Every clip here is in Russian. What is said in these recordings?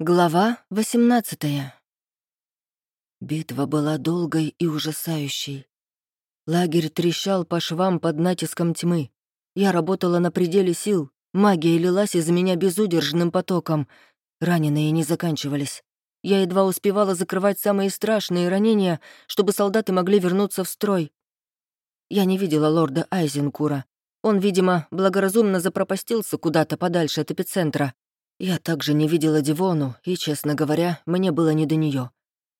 Глава 18 Битва была долгой и ужасающей. Лагерь трещал по швам под натиском тьмы. Я работала на пределе сил, магия лилась из меня безудержным потоком. Раненые не заканчивались. Я едва успевала закрывать самые страшные ранения, чтобы солдаты могли вернуться в строй. Я не видела лорда Айзенкура. Он, видимо, благоразумно запропастился куда-то подальше от эпицентра. Я также не видела Дивону, и, честно говоря, мне было не до нее.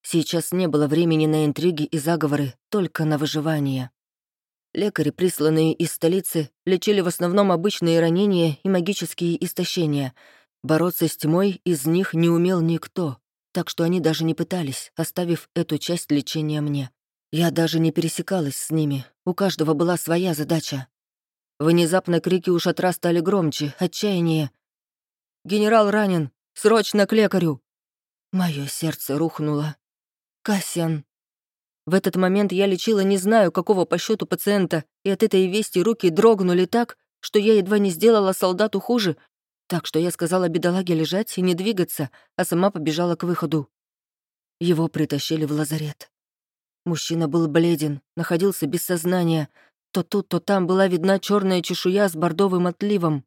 Сейчас не было времени на интриги и заговоры, только на выживание. Лекари, присланные из столицы, лечили в основном обычные ранения и магические истощения. Бороться с тьмой из них не умел никто, так что они даже не пытались, оставив эту часть лечения мне. Я даже не пересекалась с ними, у каждого была своя задача. Внезапно крики у шатра стали громче, отчаяние — Генерал ранен! Срочно к лекарю!» Мое сердце рухнуло. «Кассиан!» В этот момент я лечила не знаю, какого по счету пациента, и от этой вести руки дрогнули так, что я едва не сделала солдату хуже, так что я сказала бедолаге лежать и не двигаться, а сама побежала к выходу. Его притащили в лазарет. Мужчина был бледен, находился без сознания. То тут, то там была видна черная чешуя с бордовым отливом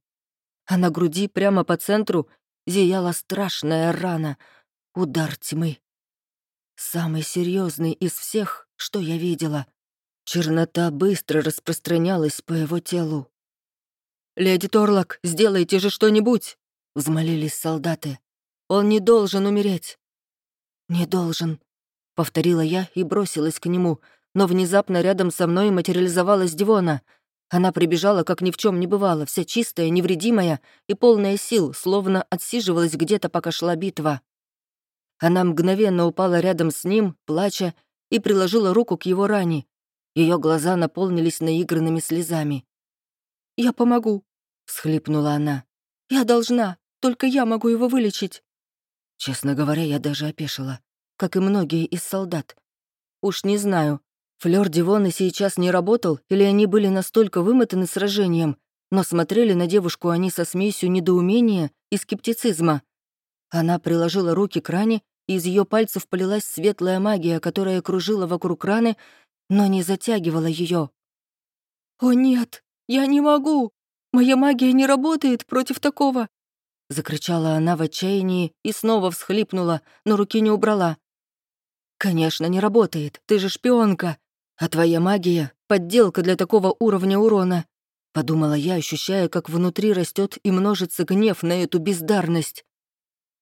а на груди прямо по центру зияла страшная рана — удар тьмы. Самый серьезный из всех, что я видела. Чернота быстро распространялась по его телу. «Леди Торлок, сделайте же что-нибудь!» — взмолились солдаты. «Он не должен умереть!» «Не должен», — повторила я и бросилась к нему, но внезапно рядом со мной материализовалась Дивона — она прибежала, как ни в чем не бывало, вся чистая, невредимая и полная сил, словно отсиживалась где-то, пока шла битва. Она мгновенно упала рядом с ним, плача, и приложила руку к его ране. Ее глаза наполнились наигранными слезами. «Я помогу», — всхлипнула она. «Я должна, только я могу его вылечить». Честно говоря, я даже опешила, как и многие из солдат. Уж не знаю, Флёр и сейчас не работал, или они были настолько вымотаны сражением, но смотрели на девушку они со смесью недоумения и скептицизма. Она приложила руки к ране, и из ее пальцев полилась светлая магия, которая кружила вокруг раны, но не затягивала ее. «О нет, я не могу! Моя магия не работает против такого!» Закричала она в отчаянии и снова всхлипнула, но руки не убрала. «Конечно, не работает, ты же шпионка!» «А твоя магия — подделка для такого уровня урона», — подумала я, ощущая, как внутри растет и множится гнев на эту бездарность.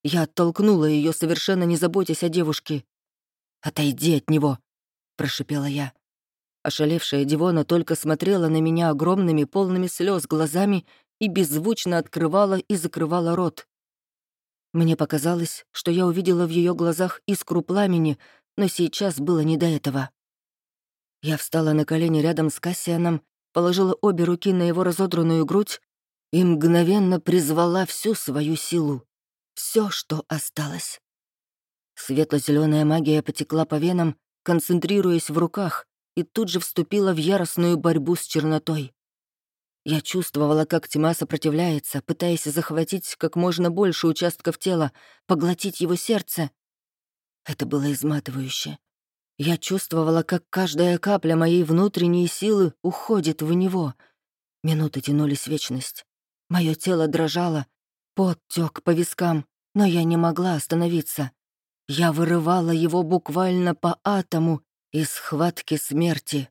Я оттолкнула ее, совершенно не заботясь о девушке. «Отойди от него», — прошипела я. Ошалевшая Дивона только смотрела на меня огромными, полными слез глазами и беззвучно открывала и закрывала рот. Мне показалось, что я увидела в ее глазах искру пламени, но сейчас было не до этого. Я встала на колени рядом с Кассианом, положила обе руки на его разодранную грудь и мгновенно призвала всю свою силу. Все, что осталось. светло зеленая магия потекла по венам, концентрируясь в руках, и тут же вступила в яростную борьбу с чернотой. Я чувствовала, как тьма сопротивляется, пытаясь захватить как можно больше участков тела, поглотить его сердце. Это было изматывающе. Я чувствовала, как каждая капля моей внутренней силы уходит в него. Минуты тянулись вечность. Мое тело дрожало, пот тёк по вискам, но я не могла остановиться. Я вырывала его буквально по атому из схватки смерти.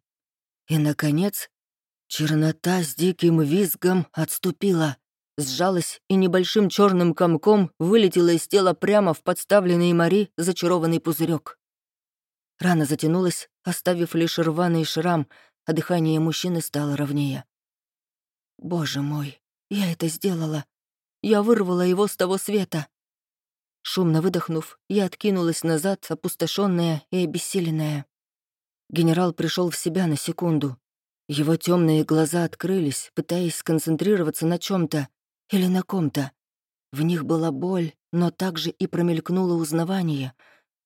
И, наконец, чернота с диким визгом отступила, сжалась и небольшим черным комком вылетела из тела прямо в подставленный Мари зачарованный пузырек. Рана затянулась, оставив лишь рваный шрам, а дыхание мужчины стало ровнее. «Боже мой, я это сделала! Я вырвала его с того света!» Шумно выдохнув, я откинулась назад, опустошенная и обессиленная. Генерал пришел в себя на секунду. Его темные глаза открылись, пытаясь сконцентрироваться на чем то или на ком-то. В них была боль, но также и промелькнуло узнавание —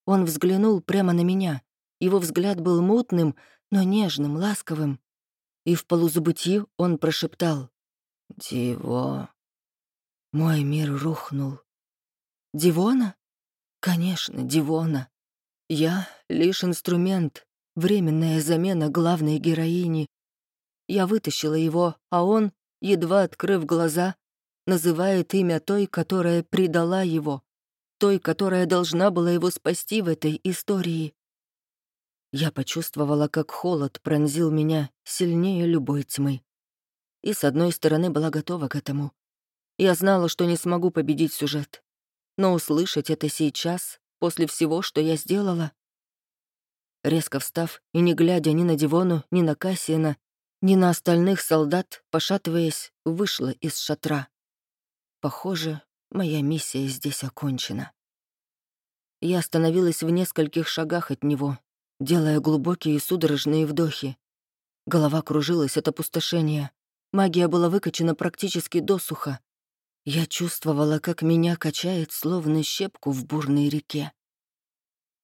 он взглянул прямо на меня. Его взгляд был мутным, но нежным, ласковым. И в полузабытии он прошептал «Диво». Мой мир рухнул. «Дивона?» Конечно, Дивона. Я — лишь инструмент, временная замена главной героини. Я вытащила его, а он, едва открыв глаза, называет имя той, которая предала его, той, которая должна была его спасти в этой истории. Я почувствовала, как холод пронзил меня сильнее любой тьмы. И с одной стороны была готова к этому. Я знала, что не смогу победить сюжет. Но услышать это сейчас, после всего, что я сделала... Резко встав и не глядя ни на Дивону, ни на Кассиена, ни на остальных солдат, пошатываясь, вышла из шатра. Похоже, моя миссия здесь окончена. Я остановилась в нескольких шагах от него, делая глубокие судорожные вдохи. Голова кружилась от опустошения. Магия была выкачана практически досуха. Я чувствовала, как меня качает, словно щепку в бурной реке.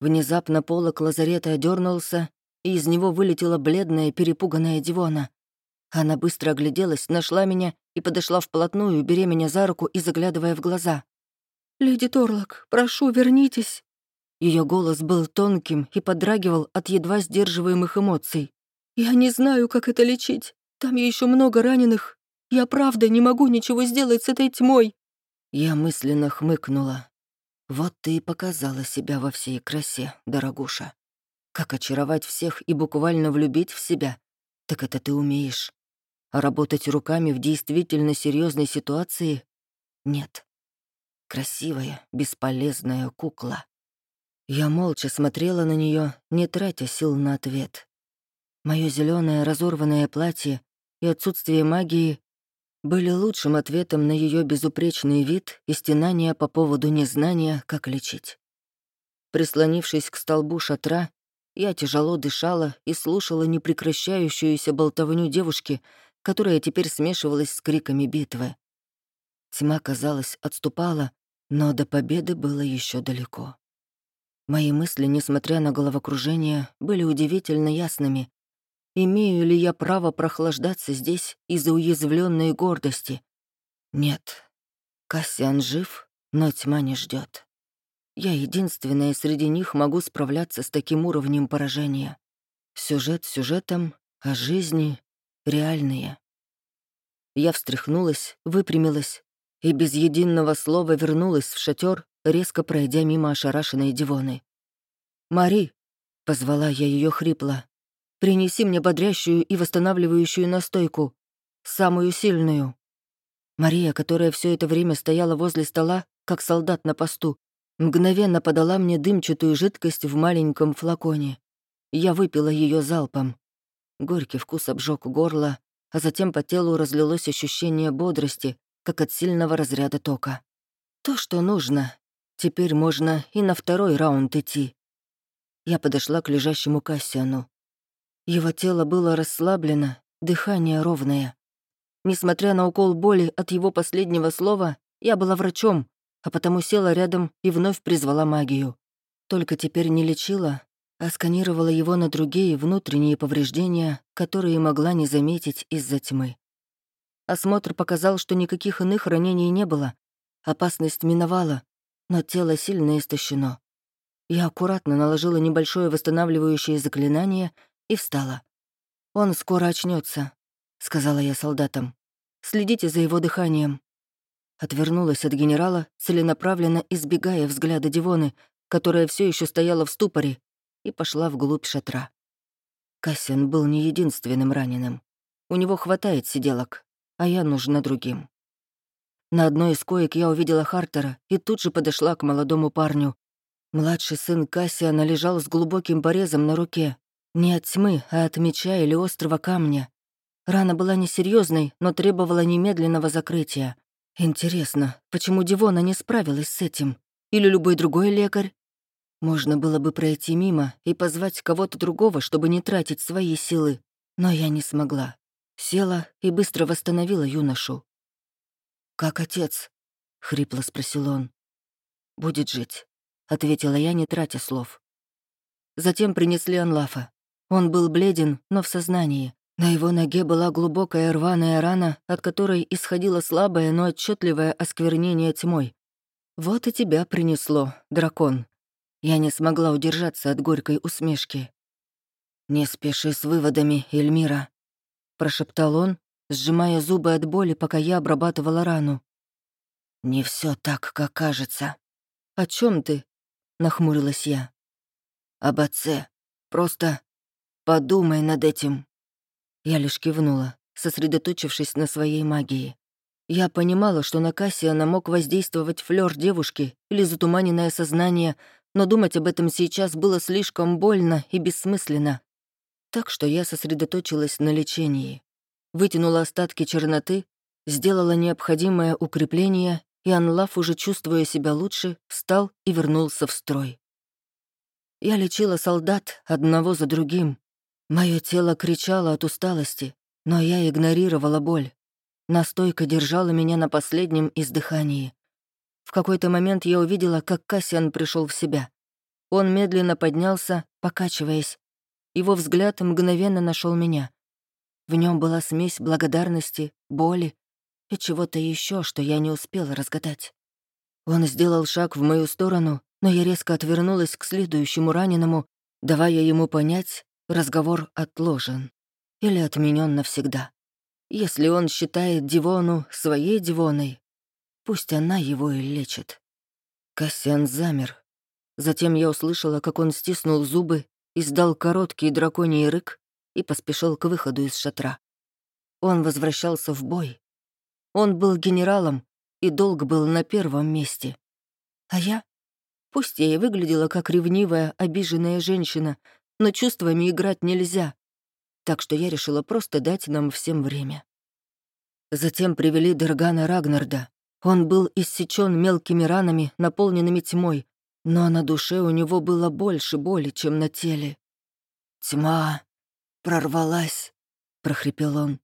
Внезапно полок лазарета одернулся, и из него вылетела бледная, перепуганная Дивона. Она быстро огляделась, нашла меня и подошла вплотную, беря меня за руку и заглядывая в глаза. «Леди Торлок, прошу, вернитесь!» Ее голос был тонким и подрагивал от едва сдерживаемых эмоций. «Я не знаю, как это лечить. Там еще много раненых. Я правда не могу ничего сделать с этой тьмой». Я мысленно хмыкнула. «Вот ты и показала себя во всей красе, дорогуша. Как очаровать всех и буквально влюбить в себя, так это ты умеешь. А работать руками в действительно серьезной ситуации — нет. Красивая, бесполезная кукла. Я молча смотрела на нее, не тратя сил на ответ. Мое зеленое разорванное платье и отсутствие магии были лучшим ответом на ее безупречный вид и стенания по поводу незнания, как лечить. Прислонившись к столбу шатра, я тяжело дышала и слушала непрекращающуюся болтовню девушки, которая теперь смешивалась с криками битвы. Тьма, казалось, отступала, но до победы было еще далеко. Мои мысли, несмотря на головокружение, были удивительно ясными. Имею ли я право прохлаждаться здесь из-за уязвленной гордости? Нет. Кассиан жив, но тьма не ждет. Я единственная среди них могу справляться с таким уровнем поражения. Сюжет сюжетом, а жизни реальные. Я встряхнулась, выпрямилась и без единого слова вернулась в шатер, резко пройдя мимо ошарашенной Дивоны. «Мари!» — позвала я ее хрипло. «Принеси мне бодрящую и восстанавливающую настойку. Самую сильную». Мария, которая все это время стояла возле стола, как солдат на посту, мгновенно подала мне дымчатую жидкость в маленьком флаконе. Я выпила ее залпом. Горький вкус обжег горло, а затем по телу разлилось ощущение бодрости, как от сильного разряда тока. То, что нужно, Теперь можно и на второй раунд идти. Я подошла к лежащему Кассиану. Его тело было расслаблено, дыхание ровное. Несмотря на укол боли от его последнего слова, я была врачом, а потому села рядом и вновь призвала магию. Только теперь не лечила, а сканировала его на другие внутренние повреждения, которые могла не заметить из-за тьмы. Осмотр показал, что никаких иных ранений не было. Опасность миновала, но тело сильно истощено. Я аккуратно наложила небольшое восстанавливающее заклинание и встала. «Он скоро очнется, сказала я солдатам. «Следите за его дыханием». Отвернулась от генерала, целенаправленно избегая взгляда Дивоны, которая все еще стояла в ступоре, и пошла вглубь шатра. Кассиан был не единственным раненым. У него хватает сиделок, а я нужна другим. На одной из коек я увидела Хартера и тут же подошла к молодому парню. Младший сын Кассиана лежал с глубоким порезом на руке. Не от тьмы, а от меча или острого камня. Рана была несерьезной, но требовала немедленного закрытия. Интересно, почему Дивона не справилась с этим? Или любой другой лекарь? Можно было бы пройти мимо и позвать кого-то другого, чтобы не тратить свои силы. Но я не смогла. Села и быстро восстановила юношу. «Как отец?» — хрипло спросил он. «Будет жить», — ответила я, не тратя слов. Затем принесли Анлафа. Он был бледен, но в сознании. На его ноге была глубокая рваная рана, от которой исходило слабое, но отчетливое осквернение тьмой. «Вот и тебя принесло, дракон». Я не смогла удержаться от горькой усмешки. «Не спеши с выводами, Эльмира», — прошептал он, сжимая зубы от боли, пока я обрабатывала рану. «Не все так, как кажется». «О чем ты?» — нахмурилась я. «Об отце. Просто подумай над этим». Я лишь кивнула, сосредоточившись на своей магии. Я понимала, что на Кассиана мог воздействовать флёр девушки или затуманенное сознание, но думать об этом сейчас было слишком больно и бессмысленно. Так что я сосредоточилась на лечении. Вытянула остатки черноты, сделала необходимое укрепление, и Анлав, уже чувствуя себя лучше, встал и вернулся в строй. Я лечила солдат одного за другим. Мое тело кричало от усталости, но я игнорировала боль. Настойка держала меня на последнем издыхании. В какой-то момент я увидела, как Кассиан пришел в себя. Он медленно поднялся, покачиваясь. Его взгляд мгновенно нашел меня. В нем была смесь благодарности, боли и чего-то еще, что я не успела разгадать. Он сделал шаг в мою сторону, но я резко отвернулась к следующему раненому, давая ему понять, разговор отложен или отменен навсегда. Если он считает Дивону своей Дивоной, пусть она его и лечит. Кассиан замер. Затем я услышала, как он стиснул зубы, издал короткий драконий рык и поспешил к выходу из шатра. Он возвращался в бой. Он был генералом, и долг был на первом месте. А я? Пусть я и выглядела как ревнивая, обиженная женщина, но чувствами играть нельзя так что я решила просто дать нам всем время. Затем привели Дергана Рагнарда. Он был иссечен мелкими ранами, наполненными тьмой, но на душе у него было больше боли, чем на теле. «Тьма прорвалась», — прохрипел он.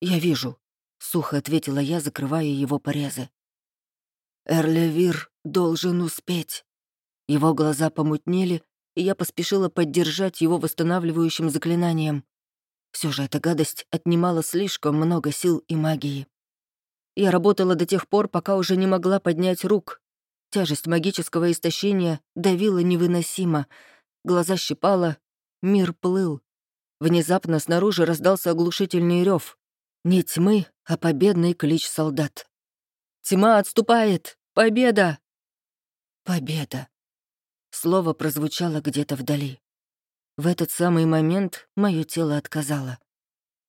«Я вижу», — сухо ответила я, закрывая его порезы. «Эрлевир должен успеть». Его глаза помутнели, и я поспешила поддержать его восстанавливающим заклинанием. Все же эта гадость отнимала слишком много сил и магии. Я работала до тех пор, пока уже не могла поднять рук. Тяжесть магического истощения давила невыносимо, глаза щипала, мир плыл. Внезапно снаружи раздался оглушительный рев. Не тьмы, а победный клич солдат. «Тьма отступает! Победа!» Победа. Слово прозвучало где-то вдали. В этот самый момент мое тело отказало.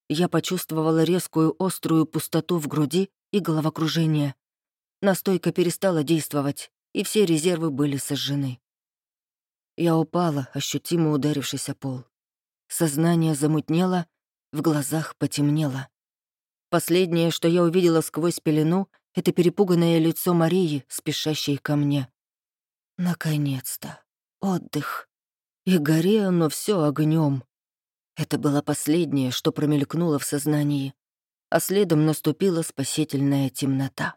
Я почувствовала резкую острую пустоту в груди и головокружение. Настойка перестала действовать, и все резервы были сожжены. Я упала, ощутимо ударившись о пол. Сознание замутнело, в глазах потемнело. Последнее, что я увидела сквозь пелену, это перепуганное лицо Марии, спешащей ко мне. Наконец-то. Отдых. И гори оно все огнем. Это было последнее, что промелькнуло в сознании, а следом наступила спасительная темнота.